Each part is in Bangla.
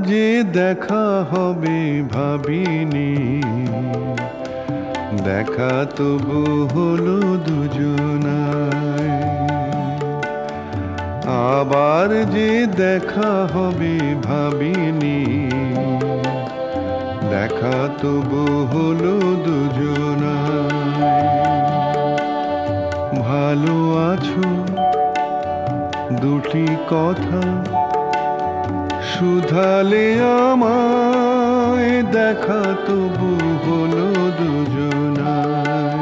যে দেখা হবে ভাবিনি, দেখা তবু হলো দুজনায়। আবার যে দেখা হবে ভাবিনি, দেখা তবু হলো দুজনায়। ভালো আছো, দুটি কথা শুধালে আমায় দেখা তবু হলো দুজনায়।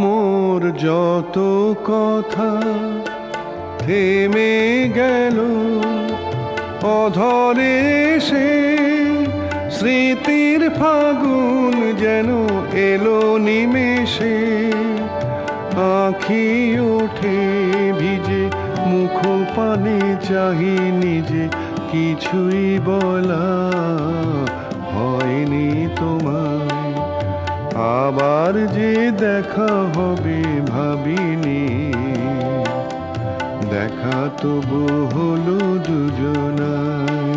মোর যত কথা থেমে গেল অধরে সে স্মৃতির ফাগুন যেন এলো নিমেষে। আখি ওঠে ভিজে মুখ পানে চাহি নিজে, কিছুই বলা হয়নি তোমায়। আবার যে দেখা হবে ভাবিনি দেখা তবু হলো দুজনায়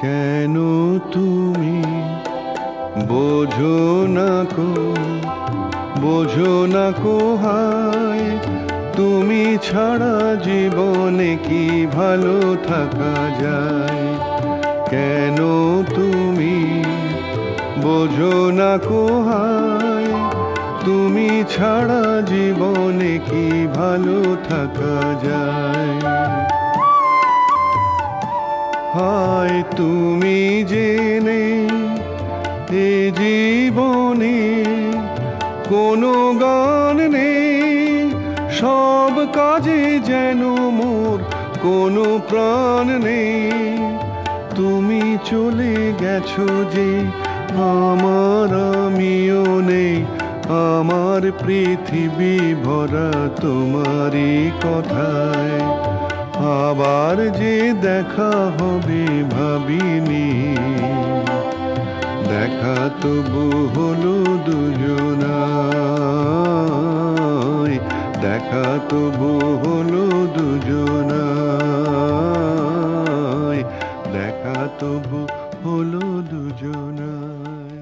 কেন তুমি বোঝো না কো বোঝো না কো হায় তুমি ছাড়া জীবনে কি ভালো থাকা যায়? কেন তুমি বোঝো না কোহায়? তুমি ছাড়া জীবনে কি ভালো থাকা যায়? হায়, তুমি জেনে এ জীবনে কোনো গান নেই সব কাজে যেন মোর কোনো প্রাণ নেই। তুমি চলে গেছো যে আমার আমিও নেই। আমার পৃথিবী ভরা তোমারই কথায়। আবার যে দেখা হবে ভাবিনি। দেখা তবু হলো দুজনায়। দেখা তবু হলো দুজনায় দেখা তবু হলো দুজনায়